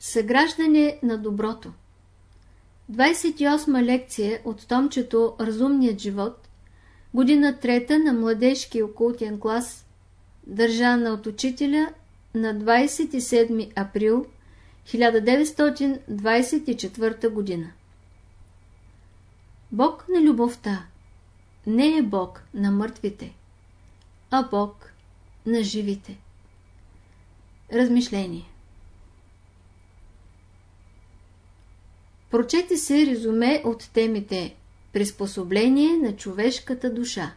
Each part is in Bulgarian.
Съграждане на доброто 28 лекция от томчето Разумният живот, година трета на младежки окултен клас, държана от учителя на 27 април 1924 година. Бог на любовта не е Бог на мъртвите, а Бог на живите. Размишление Прочете се резюме от темите Приспособление на човешката душа.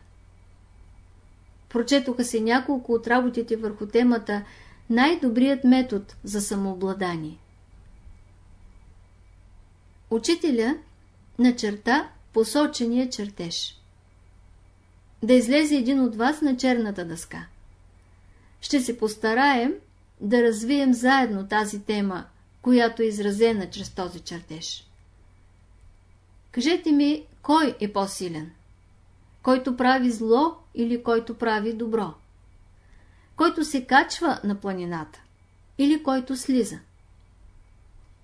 Прочетоха се няколко от работите върху темата Най-добрият метод за самообладание. Учителя начерта посочения чертеж. Да излезе един от вас на черната дъска. Ще се постараем да развием заедно тази тема която е изразена чрез този чертеж. Кажете ми, кой е по-силен? Който прави зло или който прави добро? Който се качва на планината или който слиза?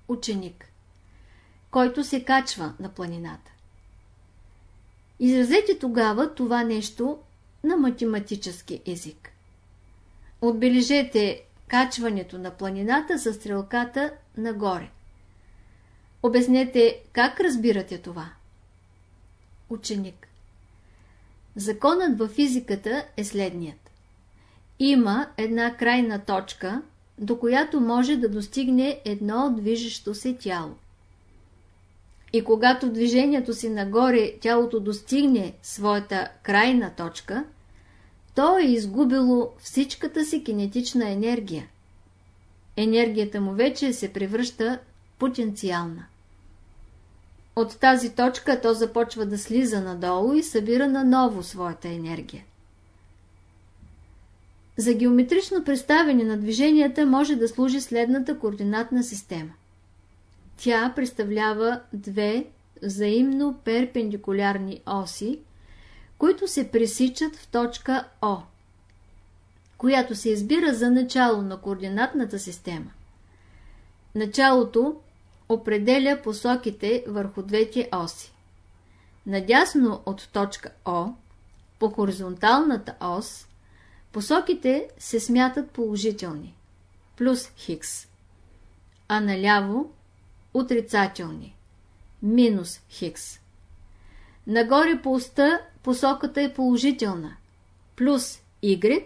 Ученик. Който се качва на планината. Изразете тогава това нещо на математически език. Отбележете качването на планината с стрелката нагоре. Обяснете как разбирате това. Ученик Законът във физиката е следният. Има една крайна точка, до която може да достигне едно движещо се тяло. И когато движението си нагоре тялото достигне своята крайна точка, то е изгубило всичката си кинетична енергия. Енергията му вече се превръща потенциална. От тази точка то започва да слиза надолу и събира наново своята енергия. За геометрично представяне на движенията може да служи следната координатна система. Тя представлява две взаимно перпендикулярни оси, които се пресичат в точка О, която се избира за начало на координатната система. Началото определя посоките върху двете оси. Надясно от точка О, по хоризонталната ос, посоките се смятат положителни, плюс Хикс, а наляво отрицателни, минус Хикс. Нагоре по уста посоката е положителна, плюс Y,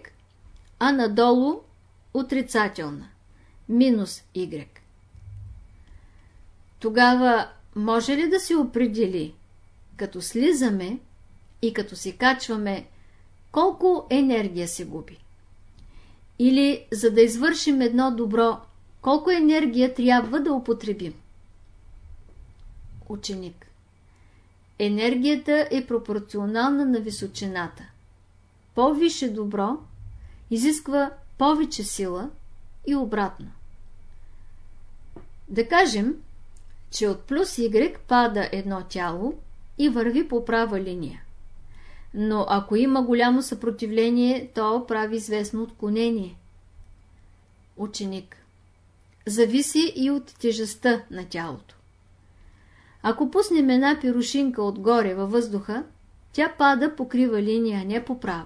а надолу отрицателна, минус Y. Тогава може ли да се определи, като слизаме и като се качваме, колко енергия се губи? Или, за да извършим едно добро, колко енергия трябва да употребим? Ученик Енергията е пропорционална на височината. По-висше добро изисква повече сила и обратно. Да кажем, че от плюс Y пада едно тяло и върви по права линия. Но ако има голямо съпротивление, то прави известно отклонение. Ученик Зависи и от тежестта на тялото. Ако пуснем една пирушинка отгоре във въздуха, тя пада по крива линия, не по права.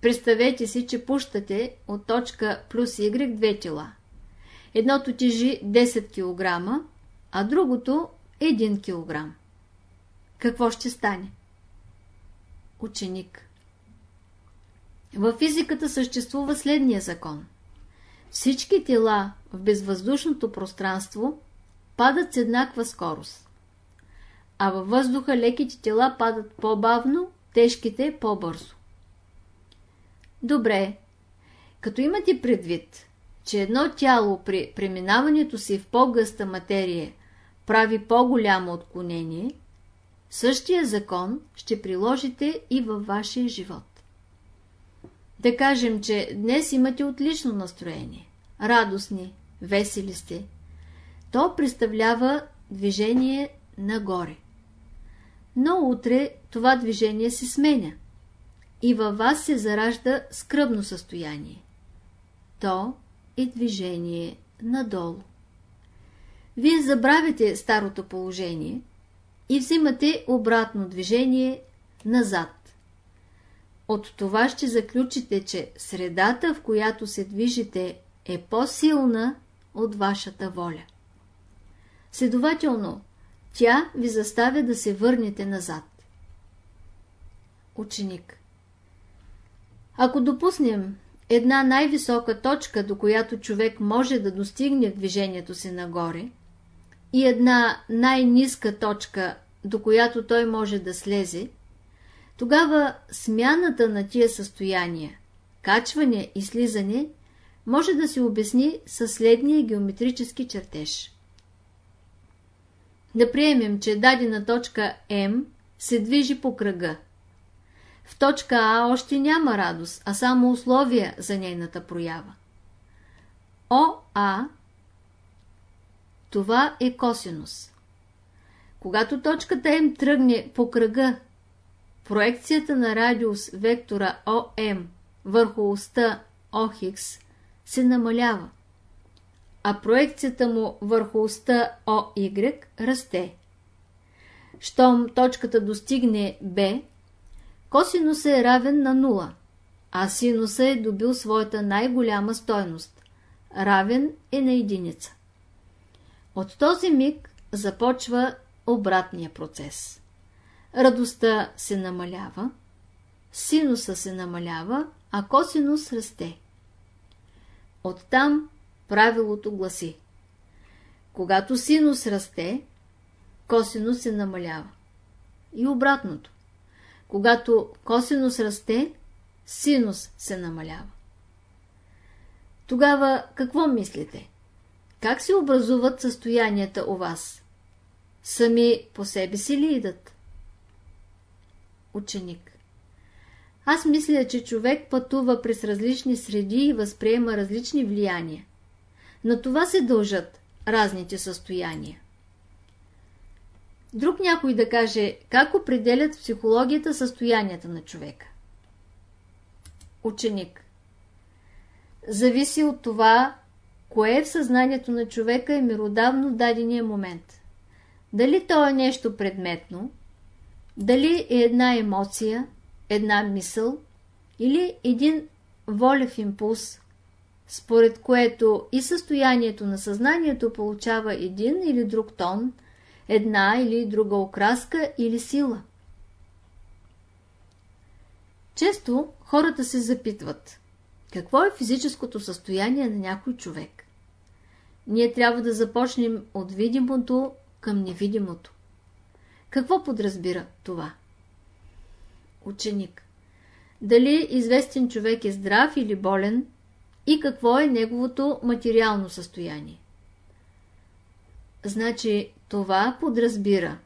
Представете си, че пущате от точка плюс Y две тела. Едното тежи 10 кг, а другото 1 кг. Какво ще стане? Ученик Във физиката съществува следния закон. Всички тела в безвъздушното пространство падат с еднаква скорост. А във въздуха леките тела падат по-бавно, тежките по-бързо. Добре, като имате предвид, че едно тяло при преминаването си в по-гъста материя прави по-голямо отклонение, същия закон ще приложите и във вашия живот. Да кажем, че днес имате отлично настроение, радостни, весели сте, то представлява движение нагоре. Но утре това движение се сменя и във вас се заражда скръбно състояние. То е движение надолу. Вие забравяте старото положение и взимате обратно движение назад. От това ще заключите, че средата, в която се движите, е по-силна от вашата воля. Следователно, тя ви заставя да се върнете назад. Ученик Ако допуснем една най-висока точка, до която човек може да достигне движението си нагоре, и една най-ниска точка, до която той може да слезе, тогава смяната на тия състояния, качване и слизане, може да се обясни със следния геометрически чертеж. Да приемем, че дадена точка М се движи по кръга. В точка А още няма радост, а само условия за нейната проява. ОА това е косинус. Когато точката М тръгне по кръга, проекцията на радиус вектора ОМ върху оста ОХ се намалява, а проекцията му върху оста ОY расте. Щом точката достигне Б, косинуса е равен на 0, а синуса е добил своята най-голяма стойност. Равен е на единица. От този миг започва обратния процес. Радостта се намалява, синуса се намалява, а косинус расте. Оттам правилото гласи. Когато синус расте, косинус се намалява. И обратното. Когато косинус расте, синус се намалява. Тогава какво мислите? Как се образуват състоянията у вас? Сами по себе си ли идат? Ученик Аз мисля, че човек пътува през различни среди и възприема различни влияния. На това се дължат разните състояния. Друг някой да каже как определят в психологията състоянията на човека. Ученик Зависи от това, кое в съзнанието на човека е миродавно в дадения момент. Дали то е нещо предметно, дали е една емоция, една мисъл или един волев импулс, според което и състоянието на съзнанието получава един или друг тон, една или друга окраска или сила. Често хората се запитват, какво е физическото състояние на някой човек? Ние трябва да започнем от видимото към невидимото. Какво подразбира това? Ученик. Дали известен човек е здрав или болен и какво е неговото материално състояние? Значи това подразбира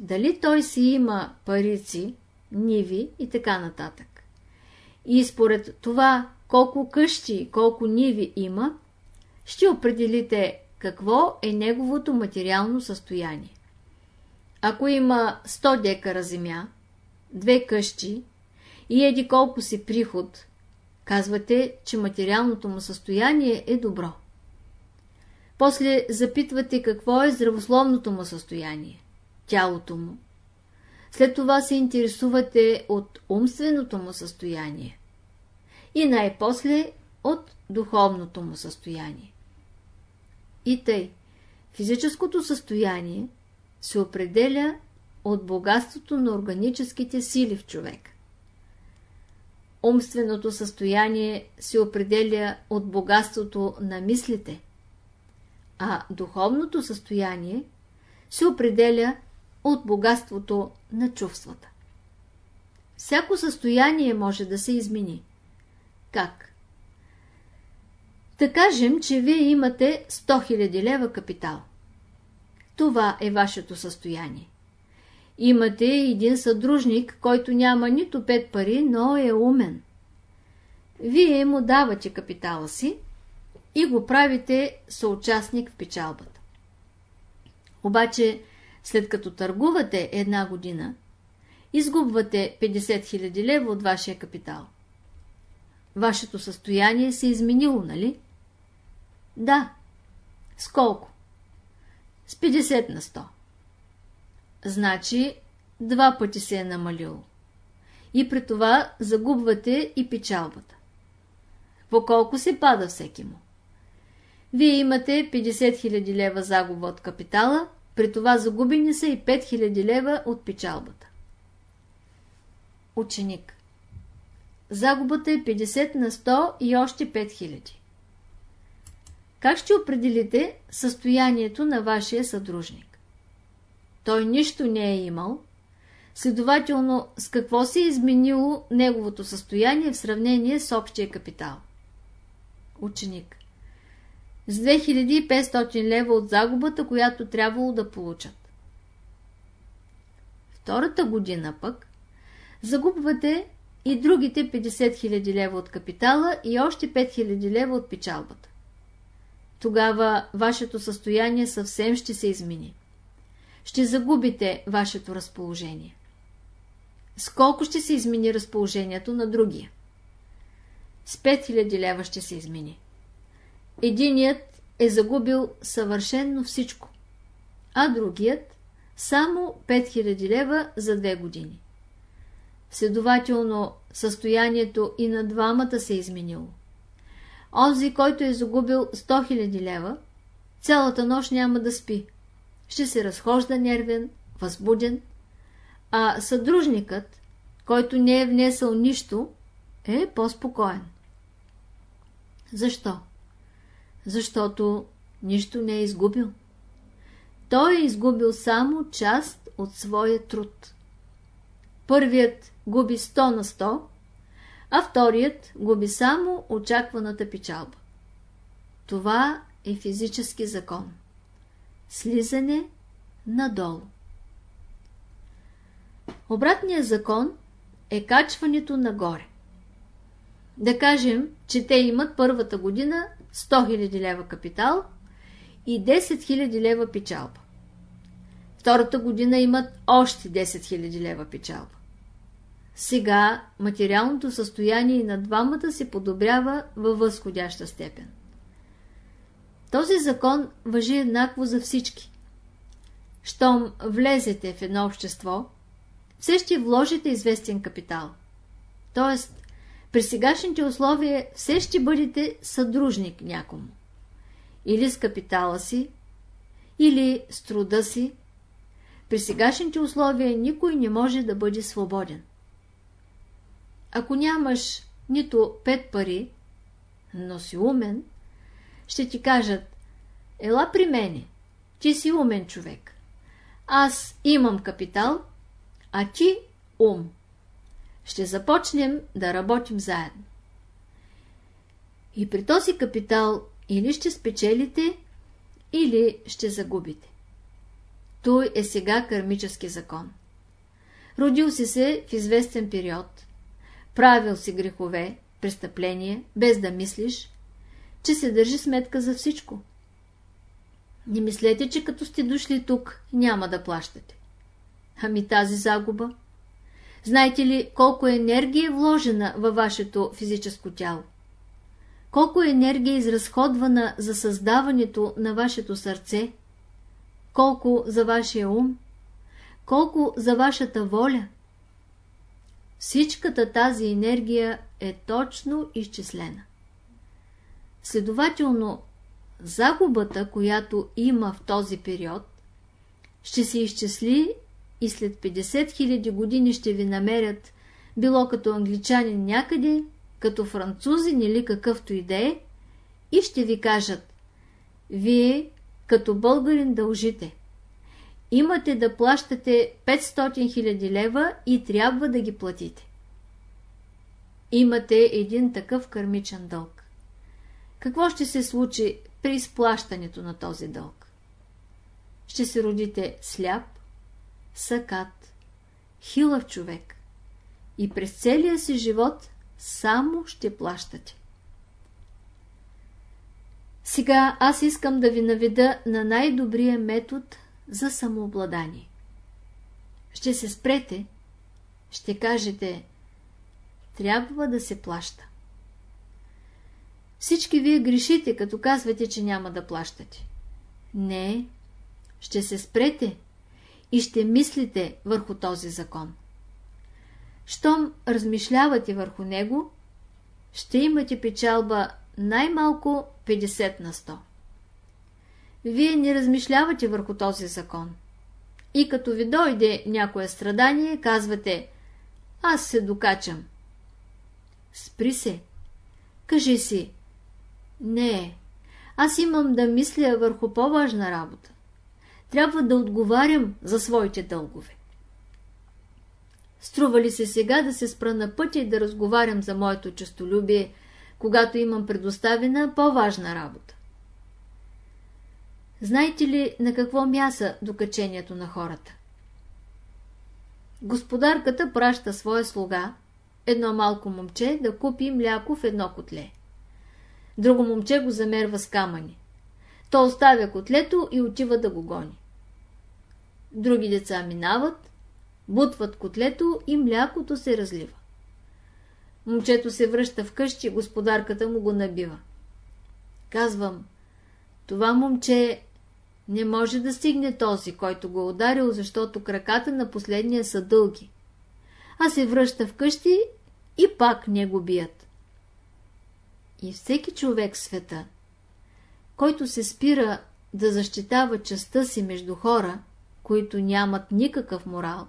дали той си има парици, ниви и така нататък. И според това колко къщи, колко ниви има, ще определите какво е неговото материално състояние. Ако има 100 декара земя, две къщи и еди колко си приход, казвате, че материалното му състояние е добро. После запитвате какво е здравословното му състояние, тялото му. След това се интересувате от умственото му състояние и най-после от духовното му състояние. И тъй, физическото състояние се определя от богатството на органическите сили в човек. Умственото състояние се определя от богатството на мислите, а духовното състояние се определя от богатството на чувствата. Всяко състояние може да се измени. Как? Да кажем, че вие имате 100 000 лева капитал. Това е вашето състояние. Имате един съдружник, който няма нито пет пари, но е умен. Вие му давате капитала си и го правите съучастник в печалбата. Обаче, след като търгувате една година, изгубвате 50 000 лева от вашия капитал. Вашето състояние се е изменило, нали? Да, С колко? С 50 на 100. Значи два пъти се е намалило. И при това загубвате и печалбата. По колко се пада всеки му? Вие имате 50 000 лева загуба от капитала, при това загубени са и 5 000 лева от печалбата. Ученик Загубата е 50 на 100 и още 5 000. Как ще определите състоянието на вашия съдружник? Той нищо не е имал, следователно с какво се е изменило неговото състояние в сравнение с общия капитал? Ученик с 2500 лева от загубата, която трябвало да получат. Втората година пък загубвате и другите 50 000 лева от капитала и още 5 000 лева от печалбата. Тогава вашето състояние съвсем ще се измени. Ще загубите вашето разположение. Сколко ще се измени разположението на другия? С 5000 лева ще се измени. Единият е загубил съвършенно всичко, а другият само 5000 лева за две години. Следователно, състоянието и на двамата се е изменило. Онзи, който е загубил 100 000 лева, цялата нощ няма да спи. Ще се разхожда нервен, възбуден, а съдружникът, който не е внесъл нищо, е по-спокоен. Защо? Защото нищо не е изгубил. Той е изгубил само част от своя труд. Първият губи 100 на 100, а вторият губи само очакваната печалба. Това е физически закон. Слизане надолу. Обратният закон е качването нагоре. Да кажем, че те имат първата година 100 000 лева капитал и 10 000 лева печалба. Втората година имат още 10 000 лева печалба. Сега материалното състояние на двамата се подобрява във възходяща степен. Този закон въжи еднакво за всички. Щом влезете в едно общество, все ще вложите известен капитал. Тоест, при сегашните условия все ще бъдете съдружник някому. Или с капитала си, или с труда си. При сегашните условия никой не може да бъде свободен. Ако нямаш нито пет пари, но си умен, ще ти кажат, ела при мене, ти си умен човек. Аз имам капитал, а ти ум. Ще започнем да работим заедно. И при този капитал или ще спечелите, или ще загубите. Той е сега кармически закон. Родил си се в известен период, правил си грехове, престъпления, без да мислиш, че се държи сметка за всичко. Не мислете, че като сте дошли тук, няма да плащате. Ами тази загуба? Знаете ли колко енергия е вложена във вашето физическо тяло? Колко енергия е изразходвана за създаването на вашето сърце? Колко за вашия ум? Колко за вашата воля? Всичката тази енергия е точно изчислена. Следователно, загубата, която има в този период, ще се изчисли и след 50 000 години ще ви намерят било като англичанин някъде, като французин или какъвто и да е, и ще ви кажат, вие като българин дължите имате да плащате 500 000 лева и трябва да ги платите. Имате един такъв кърмичен дълг. Какво ще се случи при изплащането на този дълг? Ще се родите сляп, сакат, хилав човек и през целия си живот само ще плащате. Сега аз искам да ви наведа на най-добрия метод за самообладание. Ще се спрете, ще кажете, трябва да се плаща. Всички вие грешите, като казвате, че няма да плащате. Не, ще се спрете и ще мислите върху този закон. Щом размишлявате върху него, ще имате печалба най-малко 50 на 100. Вие не размишлявате върху този закон. И като ви дойде някое страдание, казвате Аз се докачам. Спри се. Кажи си Не, аз имам да мисля върху по-важна работа. Трябва да отговарям за своите дългове. Струва ли се сега да се спра на пътя и да разговарям за моето честолюбие, когато имам предоставена по-важна работа? Знаете ли на какво мяса докачението на хората? Господарката праща своя слуга, едно малко момче, да купи мляко в едно котле. Друго момче го замерва с камъни. То оставя котлето и отива да го гони. Други деца минават, бутват котлето и млякото се разлива. Момчето се връща вкъщи, господарката му го набива. Казвам, това момче не може да стигне този, който го е ударил, защото краката на последния са дълги. А се връща вкъщи и пак не го бият. И всеки човек в света, който се спира да защитава частта си между хора, които нямат никакъв морал,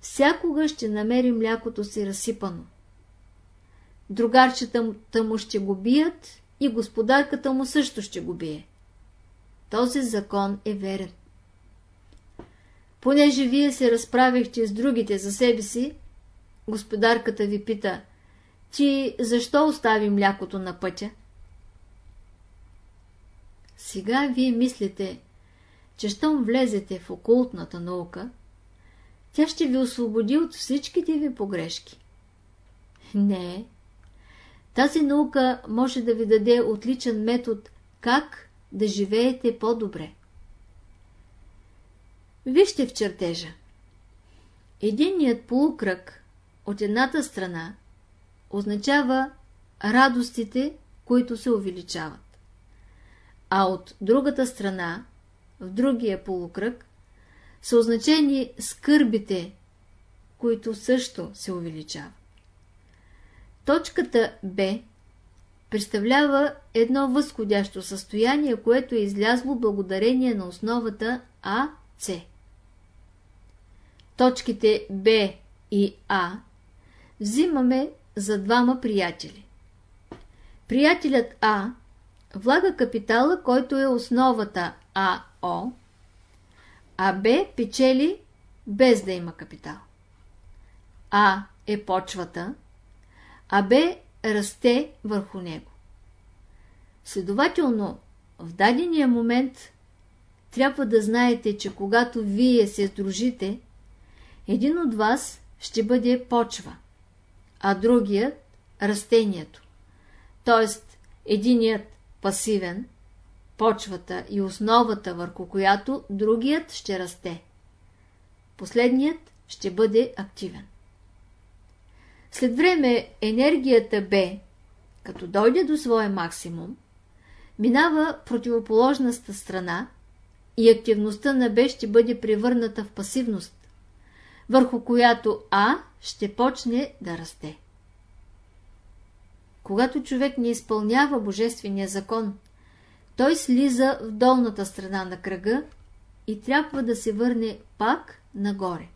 всякога ще намери млякото си разсипано. Другарчета му ще го бият и господарката му също ще го бие. Този закон е верен. Понеже вие се разправихте с другите за себе си, господарката ви пита, ти защо остави млякото на пътя? Сега вие мислите, че щом влезете в окултната наука, тя ще ви освободи от всичките ви погрешки. Не. Тази наука може да ви даде отличен метод как да живеете по-добре. Вижте в чертежа. Единият полукръг от едната страна означава радостите, които се увеличават. А от другата страна, в другия полукръг, са означени скърбите, които също се увеличават. Точката Б представлява едно възходящо състояние, което е излязло благодарение на основата АЦ. Точките Б и А взимаме за двама приятели. Приятелят А влага капитала, който е основата АО, а Б печели без да има капитал. А е почвата, а Б расте върху него. Следователно, в дадения момент трябва да знаете, че когато вие се сдружите, един от вас ще бъде почва, а другият – растението. Тоест, единият пасивен, почвата и основата, върху която другият ще расте. Последният ще бъде активен. След време енергията Б, като дойде до своя максимум, минава противоположната страна и активността на Б ще бъде превърната в пасивност, върху която А ще почне да расте. Когато човек не изпълнява Божествения закон, той слиза в долната страна на кръга и трябва да се върне пак нагоре.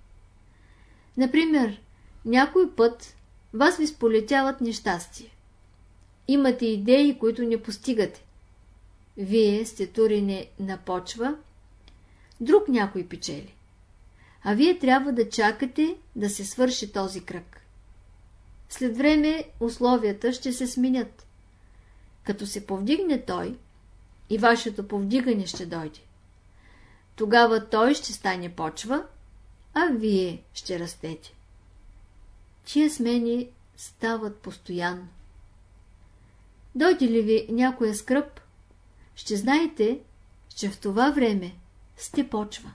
Например, някой път вас ви сполетяват нещастие. Имате идеи, които не постигате. Вие сте турене на почва, друг някой печели. А вие трябва да чакате да се свърши този кръг. След време условията ще се сменят. Като се повдигне той, и вашето повдигане ще дойде. Тогава той ще стане почва, а вие ще растете. Тия смени стават постоянно. Дойде ли ви някоя скръп, ще знаете, че в това време сте почва.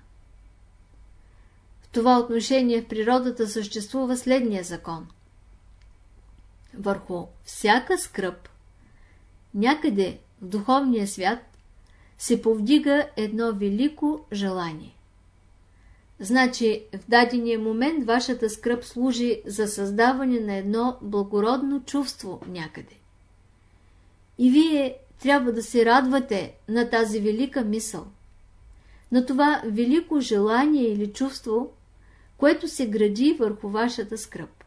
Това отношение в природата съществува следния закон. Върху всяка скръп, някъде в духовния свят, се повдига едно велико желание. Значи в дадения момент вашата скръп служи за създаване на едно благородно чувство някъде. И вие трябва да се радвате на тази велика мисъл, на това велико желание или чувство, което се гради върху вашата скръп.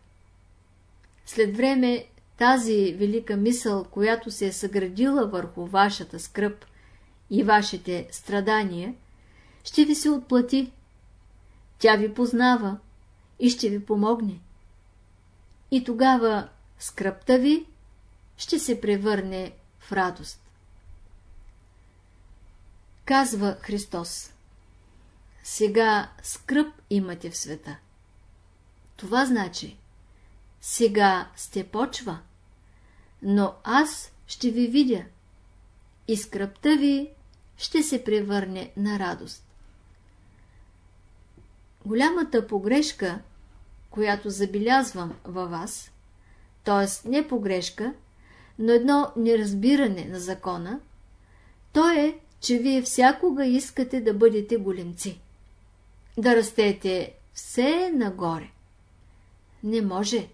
След време тази велика мисъл, която се е съградила върху вашата скръп и вашите страдания, ще ви се отплати. Тя ви познава и ще ви помогне. И тогава скръпта ви ще се превърне в радост. Казва Христос Сега скръп имате в света. Това значи Сега сте почва, но аз ще ви видя и скръпта ви ще се превърне на радост. Голямата погрешка, която забелязвам във вас, т.е. не погрешка, но едно неразбиране на закона, то е, че вие всякога искате да бъдете големци. Да растете все нагоре. Не може.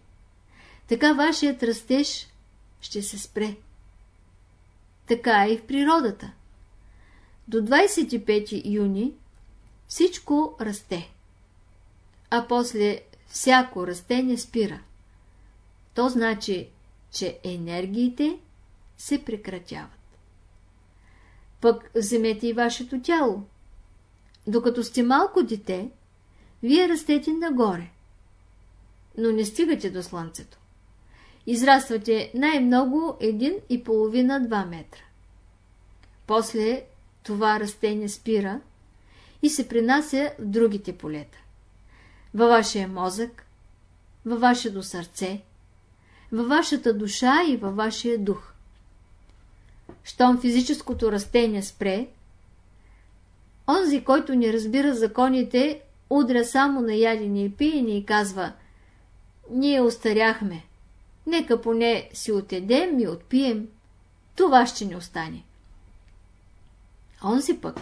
Така вашият растеж ще се спре. Така е и в природата. До 25 юни всичко расте, а после всяко растение спира. То значи, че енергиите се прекратяват. Пък вземете и вашето тяло. Докато сте малко дете, вие растете нагоре, но не стигате до слънцето. Израствате най-много 1,5-2 метра. После това растение спира и се принася в другите полета. Във вашия мозък, във вашето сърце, във вашата душа и във вашия дух. Щом физическото растение спре, онзи, който не разбира законите, удря само на ядене и пиене и казва «Ние остаряхме, нека поне си отедем и отпием, това ще ни остане». Онзи пък,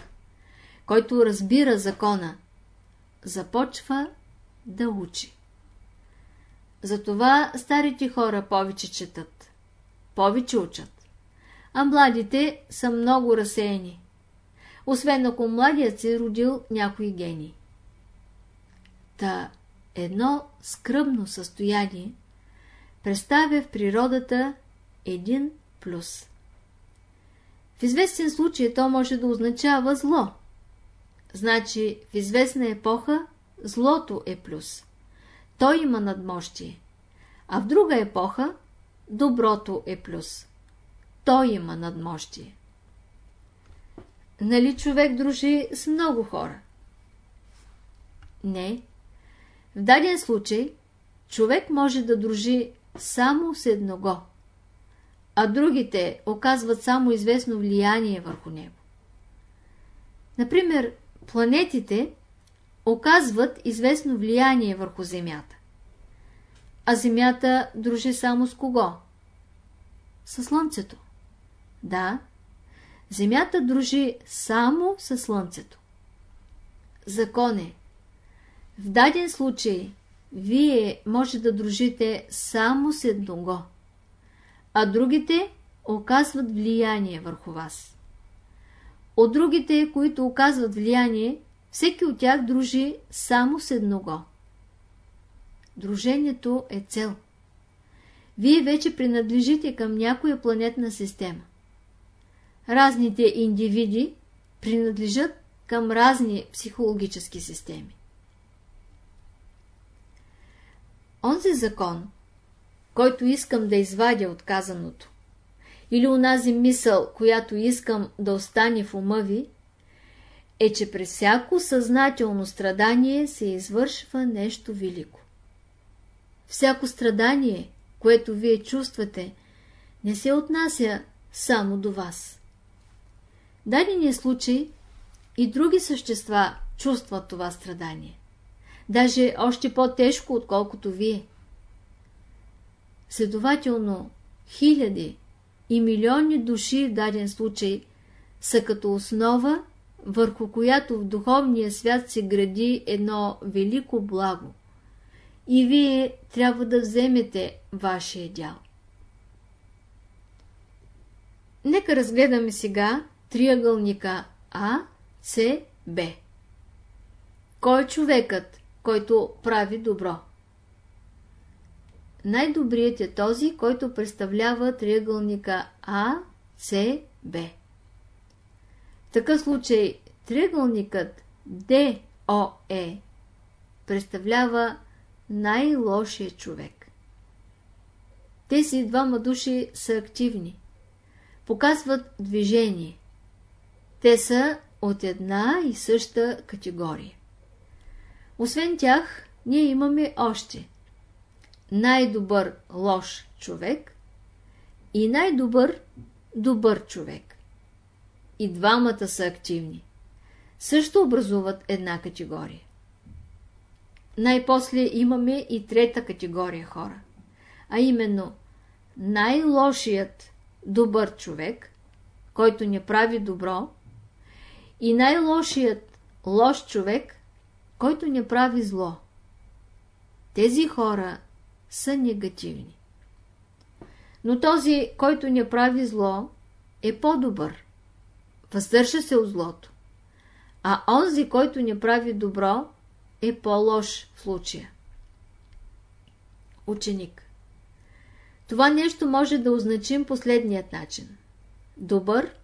който разбира закона, започва да учи. Затова старите хора повече четат, повече учат, а младите са много разсеяни, освен ако младият се е родил някой гений. Та едно скръбно състояние представя в природата един плюс. В известен случай то може да означава зло. Значи в известна епоха злото е плюс. Той има надмощие. А в друга епоха доброто е плюс. Той има надмощие. Нали човек дружи с много хора? Не. В даден случай човек може да дружи само с едного а другите оказват само известно влияние върху него. Например, планетите оказват известно влияние върху Земята. А Земята дружи само с кого? Със Слънцето. Да, Земята дружи само със Слънцето. Закон е. В даден случай вие може да дружите само с едного а другите оказват влияние върху вас. От другите, които оказват влияние, всеки от тях дружи само с едного. Дружението е цел. Вие вече принадлежите към някоя планетна система. Разните индивиди принадлежат към разни психологически системи. Онзи закон, който искам да извадя от казаното, или унази мисъл, която искам да остане в ума ви, е, че през всяко съзнателно страдание се извършва нещо велико. Всяко страдание, което вие чувствате, не се отнася само до вас. Дадения случай и други същества чувстват това страдание. Даже още по-тежко, отколкото вие. Следователно, хиляди и милиони души в даден случай са като основа, върху която в духовния свят се гради едно велико благо. И вие трябва да вземете вашия дял. Нека разгледаме сега триъгълника А, С, Б. Кой е човекът, който прави добро? Най-добрият е този, който представлява триъгълника А, С, Б. В такъв случай триъгълникът ДОЕ представлява най-лошия човек. Тези двама души са активни. Показват движение. Те са от една и съща категория. Освен тях, ние имаме още най-добър лош човек и най-добър добър човек. И двамата са активни. Също образуват една категория. Най-после имаме и трета категория хора, а именно най-лошият добър човек, който не прави добро, и най-лошият лош човек, който не прави зло. Тези хора са негативни. Но този, който не прави зло, е по-добър. Въздържа се от злото. А онзи, който не прави добро, е по-лош в случая. Ученик Това нещо може да означим последният начин. Добър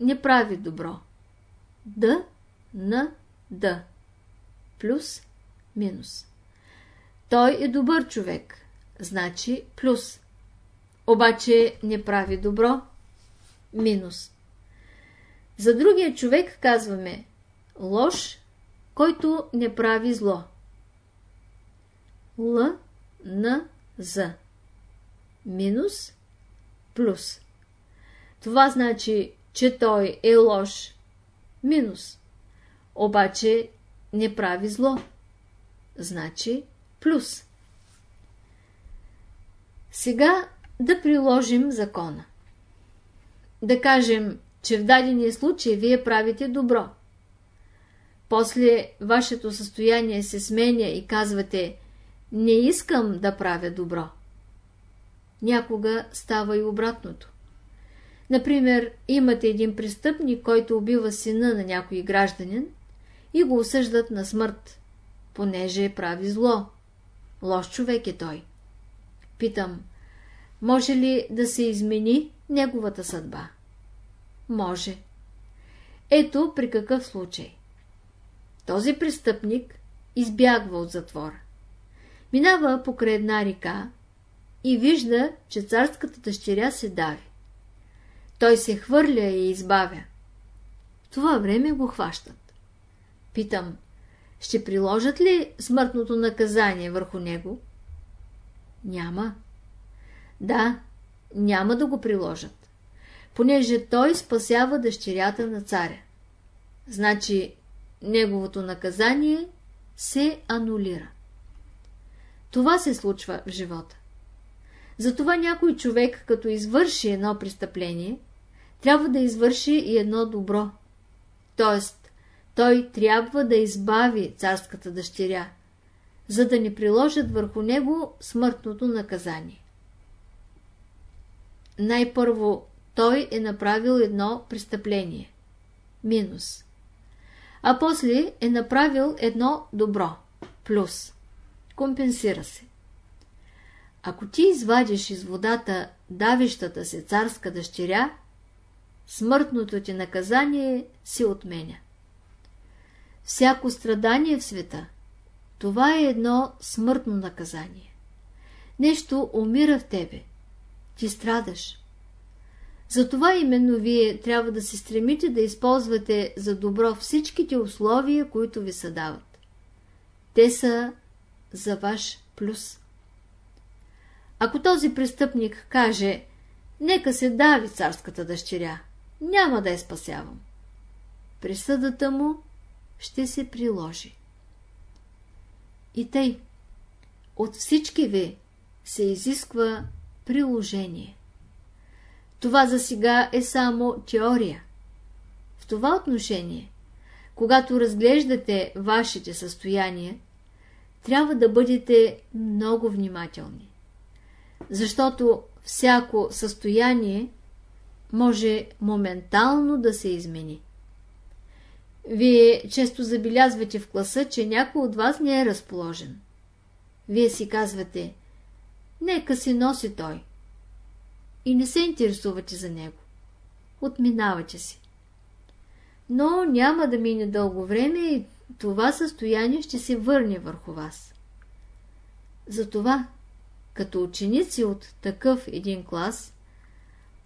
не прави добро. Д на Д. Плюс, минус. Той е добър човек, значи плюс. Обаче не прави добро, минус. За другия човек казваме лош, който не прави зло. Л, Н, З. Минус, плюс. Това значи, че той е лош. Минус. Обаче не прави зло. Значи плюс. Сега да приложим закона. Да кажем, че в дадения случай вие правите добро. После вашето състояние се сменя и казвате «Не искам да правя добро». Някога става и обратното. Например, имате един престъпник, който убива сина на някой гражданин и го осъждат на смърт, понеже прави зло. Лош човек е той. Питам, може ли да се измени неговата съдба? Може. Ето при какъв случай. Този престъпник избягва от затвора. Минава покрай една река и вижда, че царската дъщеря се дави. Той се хвърля и избавя. В това време го хващат. Питам, ще приложат ли смъртното наказание върху него? Няма. Да, няма да го приложат, понеже той спасява дъщерята на царя. Значи, неговото наказание се анулира. Това се случва в живота. Затова някой човек, като извърши едно престъпление, трябва да извърши и едно добро. Тоест, той трябва да избави царската дъщеря, за да не приложат върху него смъртното наказание. Най-първо той е направил едно престъпление. Минус. А после е направил едно добро. Плюс. Компенсира се. Ако ти извадиш из водата давищата се царска дъщеря, смъртното ти наказание си отменя. Всяко страдание в света, това е едно смъртно наказание. Нещо умира в тебе. Ти страдаш. Затова именно вие трябва да се стремите да използвате за добро всичките условия, които ви се дават. Те са за ваш плюс. Ако този престъпник каже, нека се дави царската дъщеря, няма да я спасявам. Присъдата му ще се приложи. И тъй, от всички ви се изисква приложение. Това за сега е само теория. това отношение, когато разглеждате вашите състояния, трябва да бъдете много внимателни. Защото всяко състояние може моментално да се измени. Вие често забелязвате в класа, че някой от вас не е разположен. Вие си казвате, нека си носи той. И не се интересувате за него. Отминавате си. Но няма да мине дълго време и това състояние ще се върне върху вас. Затова, като ученици от такъв един клас,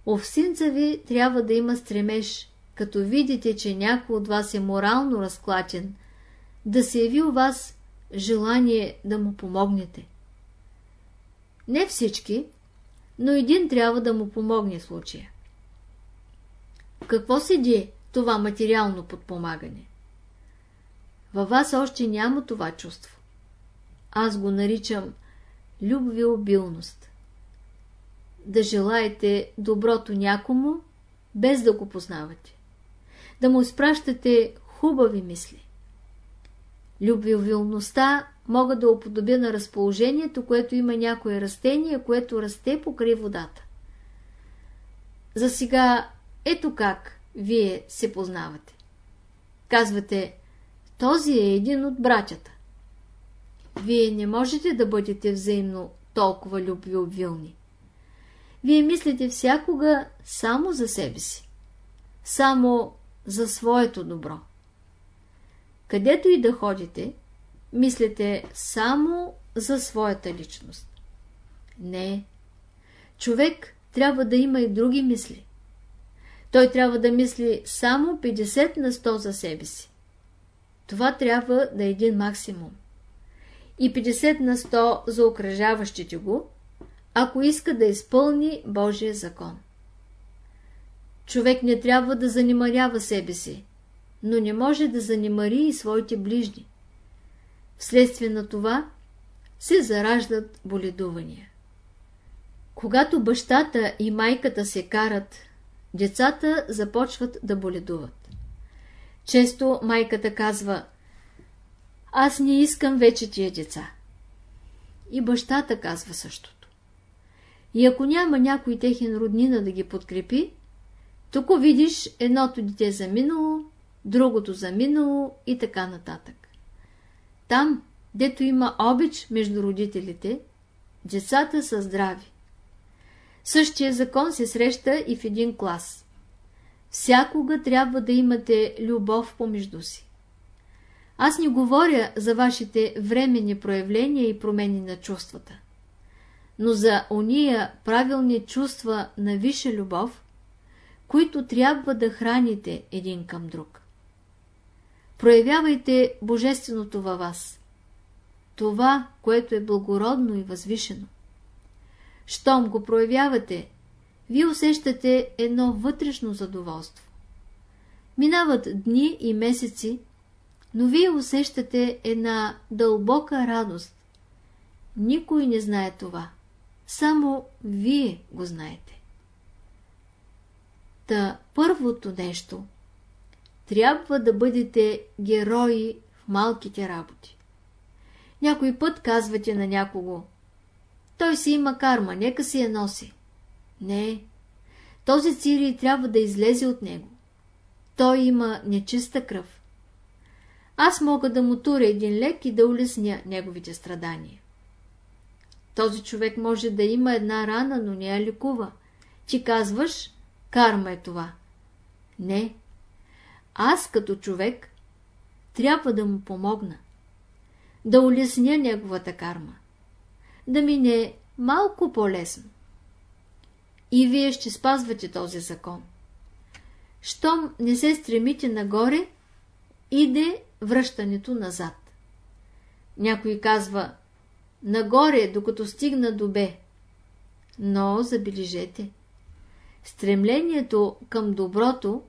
овсинца ви трябва да има стремеж, като видите, че някой от вас е морално разклатен, да се яви у вас желание да му помогнете. Не всички, но един трябва да му помогне случая. Какво седи това материално подпомагане? Във вас още няма това чувство. Аз го наричам любвеобилност. Да желаете доброто някому, без да го познавате. Да му изпращате хубави мисли. Любвеобилността мога да уподобя на разположението, което има някое растение, което расте покрай водата. За сега ето как вие се познавате. Казвате, този е един от братята. Вие не можете да бъдете взаимно толкова любвеобилни. Вие мислите всякога само за себе си. Само за своето добро. Където и да ходите, мислите само за своята личност. Не. Човек трябва да има и други мисли. Той трябва да мисли само 50 на 100 за себе си. Това трябва да е един максимум. И 50 на 100 за окръжаващите го, ако иска да изпълни Божия закон. Човек не трябва да занимарява себе си, но не може да занимари и своите ближни. Вследствие на това се зараждат боледувания. Когато бащата и майката се карат, децата започват да боледуват. Често майката казва Аз не искам вече тия деца. И бащата казва същото. И ако няма някой техен роднина да ги подкрепи, тук видиш едното дете заминало, другото заминало и така нататък. Там, дето има обич между родителите, децата са здрави. Същия закон се среща и в един клас. Всякога трябва да имате любов помежду си. Аз не говоря за вашите временни проявления и промени на чувствата, но за ония правилни чувства на висша любов, които трябва да храните един към друг. Проявявайте Божественото във вас. Това, което е благородно и възвишено. Щом го проявявате, вие усещате едно вътрешно задоволство. Минават дни и месеци, но вие усещате една дълбока радост. Никой не знае това. Само вие го знаете. Та първото нещо трябва да бъдете герои в малките работи. Някой път казвате на някого той си има карма, нека си я носи. Не, този цирий трябва да излезе от него. Той има нечиста кръв. Аз мога да му туря един лек и да улесня неговите страдания. Този човек може да има една рана, но не я лекува. Ти казваш, карма е това. Не. Аз като човек трябва да му помогна. Да улесня неговата карма. Да мине малко по-лесно. И вие ще спазвате този закон. Щом не се стремите нагоре, иде връщането назад. Някой казва, нагоре, докато стигна до Б. Но, забележете, стремлението към доброто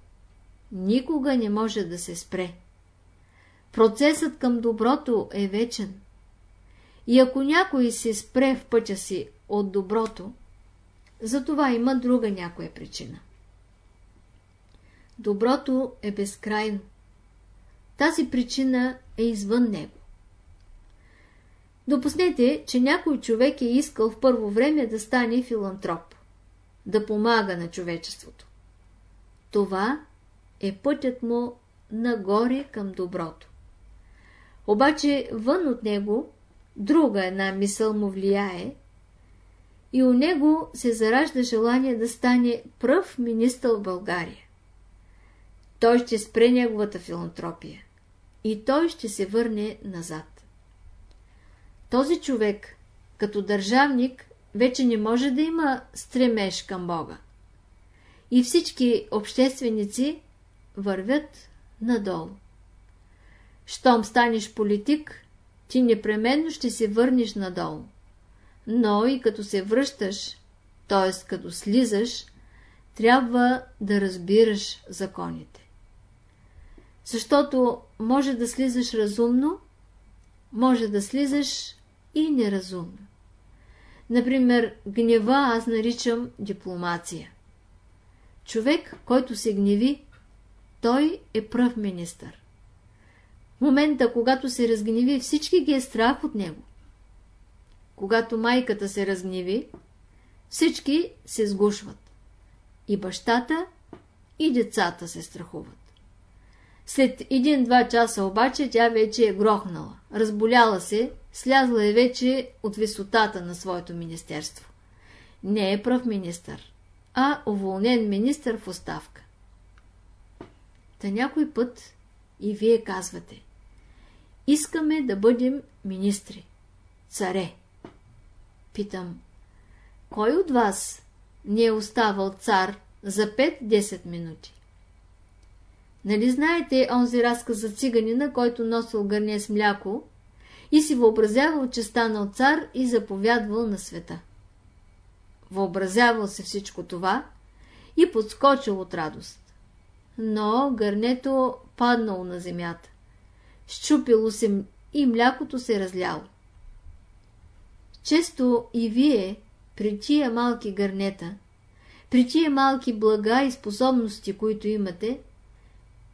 никога не може да се спре. Процесът към доброто е вечен. И ако някой се спре в пътя си от доброто, за това има друга някоя причина. Доброто е безкрайно. Тази причина е извън него. Допуснете, че някой човек е искал в първо време да стане филантроп, да помага на човечеството. Това е пътят му нагоре към доброто. Обаче вън от него друга една мисъл му влияе и у него се заражда желание да стане пръв министър в България. Той ще спре неговата филантропия и той ще се върне назад. Този човек, като държавник, вече не може да има стремеж към Бога. И всички общественици вървят надолу. Щом станеш политик, ти непременно ще се върнеш надолу. Но и като се връщаш, т.е. като слизаш, трябва да разбираш законите. Защото може да слизаш разумно, може да слизаш и неразумно. Например, гнева аз наричам дипломация. Човек, който се гневи, той е пръв министър. В момента, когато се разгневи, всички ги е страх от него. Когато майката се разгневи, всички се сгушват. И бащата, и децата се страхуват. След един-два часа обаче тя вече е грохнала, разболяла се, слязла е вече от висотата на своето министерство. Не е прав министър, а уволнен министър в оставка. Та някой път и вие казвате Искаме да бъдем министри, царе. Питам, кой от вас не е оставал цар за 5-10 минути? Нали знаете онзи разказ за циганина, който носил гърне с мляко и си въобразявал, че станал цар и заповядвал на света? Въобразявал се всичко това и подскочил от радост. Но гърнето паднало на земята. Щупило се и млякото се разляло. Често и вие, при тия малки гърнета, при тия малки блага и способности, които имате,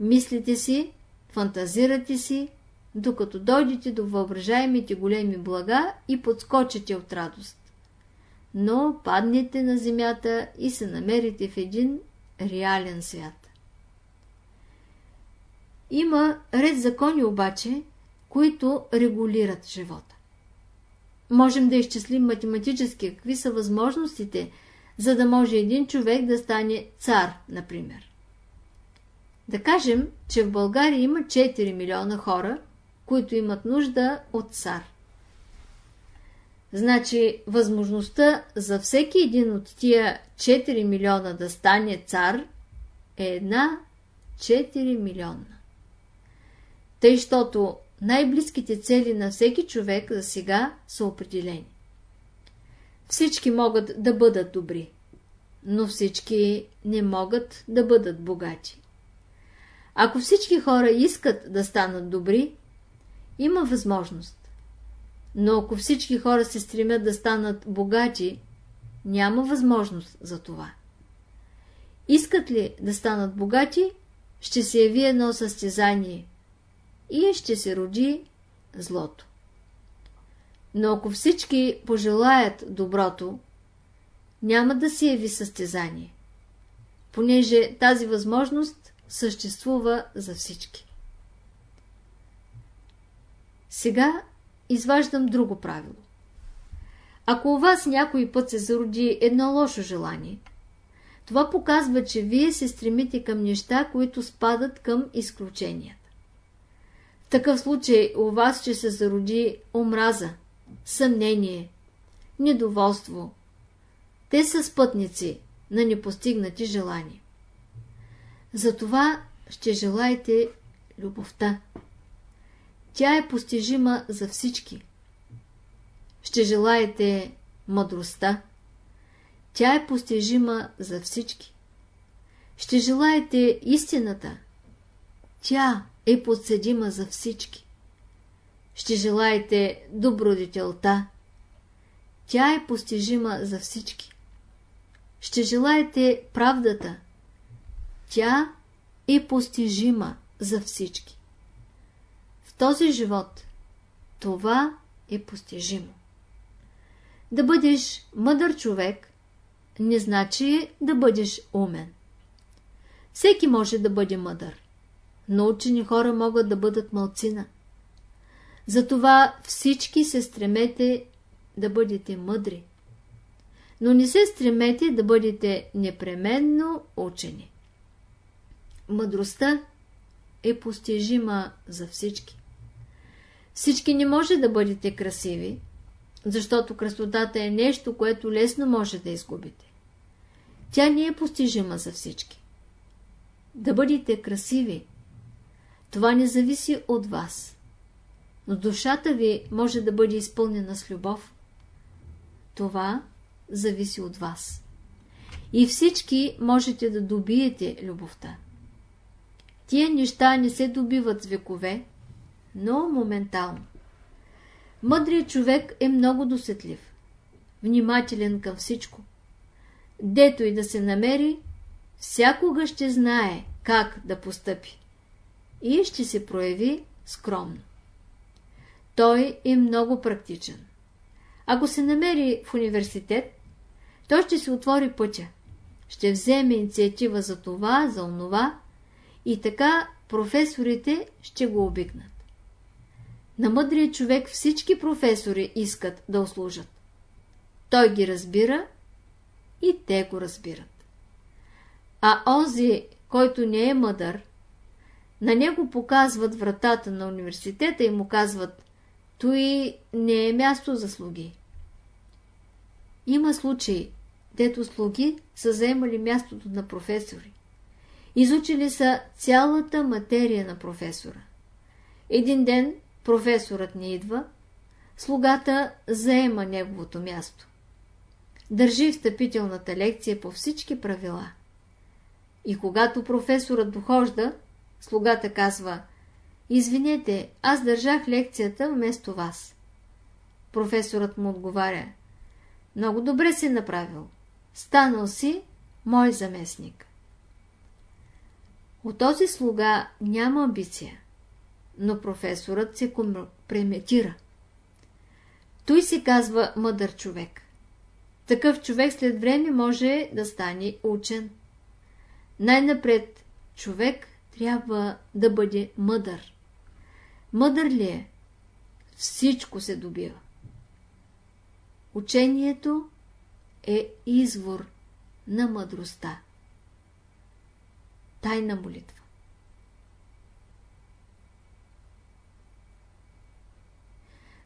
Мислите си, фантазирате си, докато дойдете до въображаемите големи блага и подскочите от радост. Но паднете на земята и се намерите в един реален свят. Има ред закони обаче, които регулират живота. Можем да изчислим математически какви са възможностите, за да може един човек да стане цар, например. Да кажем, че в България има 4 милиона хора, които имат нужда от цар. Значи, възможността за всеки един от тия 4 милиона да стане цар е една 4 милиона. Тъй, щото най-близките цели на всеки човек за сега са определени. Всички могат да бъдат добри, но всички не могат да бъдат богати. Ако всички хора искат да станат добри, има възможност. Но ако всички хора се стремят да станат богати, няма възможност за това. Искат ли да станат богати, ще се яви едно състезание и ще се роди злото. Но ако всички пожелаят доброто, няма да се яви състезание, понеже тази възможност съществува за всички. Сега изваждам друго правило. Ако у вас някой път се зароди едно лошо желание, това показва, че вие се стремите към неща, които спадат към изключенията. В такъв случай у вас ще се зароди омраза, съмнение, недоволство. Те са спътници на непостигнати желания. Затова ще желаете любовта. Тя е постижима за всички. Ще желаете мъдростта. Тя е постижима за всички. Ще желаете истината. Тя е подседима за всички. Ще желаете добродетелта. Тя е постижима за всички. Ще желаете правдата. Тя е постижима за всички. Този живот това е постижимо. Да бъдеш мъдър човек не значи да бъдеш умен. Всеки може да бъде мъдър, но учени хора могат да бъдат малцина. Затова всички се стремете да бъдете мъдри. Но не се стремете да бъдете непременно учени. Мъдростта е постижима за всички. Всички не може да бъдете красиви, защото красотата е нещо, което лесно може да изгубите. Тя не е постижима за всички. Да бъдете красиви, това не зависи от вас. Но душата ви може да бъде изпълнена с любов. Това зависи от вас. И всички можете да добиете любовта. Тия неща не се добиват с векове, но моментално. Мъдрият човек е много досетлив, внимателен към всичко. Дето и да се намери, всякога ще знае как да постъпи и ще се прояви скромно. Той е много практичен. Ако се намери в университет, той ще се отвори пътя, ще вземе инициатива за това, за онова и така професорите ще го обикнат. На мъдрия човек всички професори искат да услужат. Той ги разбира и те го разбират. А онзи, който не е мъдър, на него показват вратата на университета и му казват Той не е място за слуги. Има случаи, дето слуги са заемали мястото на професори. Изучили са цялата материя на професора. Един ден професорът не идва, слугата заема неговото място. Държи встъпителната лекция по всички правила. И когато професорът дохожда, слугата казва Извинете, аз държах лекцията вместо вас. Професорът му отговаря Много добре си направил. Станал си мой заместник. От този слуга няма амбиция но професорът се компрометира. Той се казва мъдър човек. Такъв човек след време може да стане учен. Най-напред човек трябва да бъде мъдър. Мъдър ли е? Всичко се добива. Учението е извор на мъдростта. Тайна молитва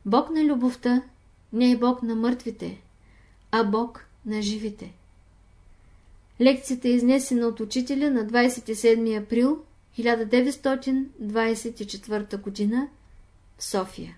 Бог на любовта не е Бог на мъртвите, а Бог на живите. Лекцията е изнесена от учителя на 27 април 1924 г. в София.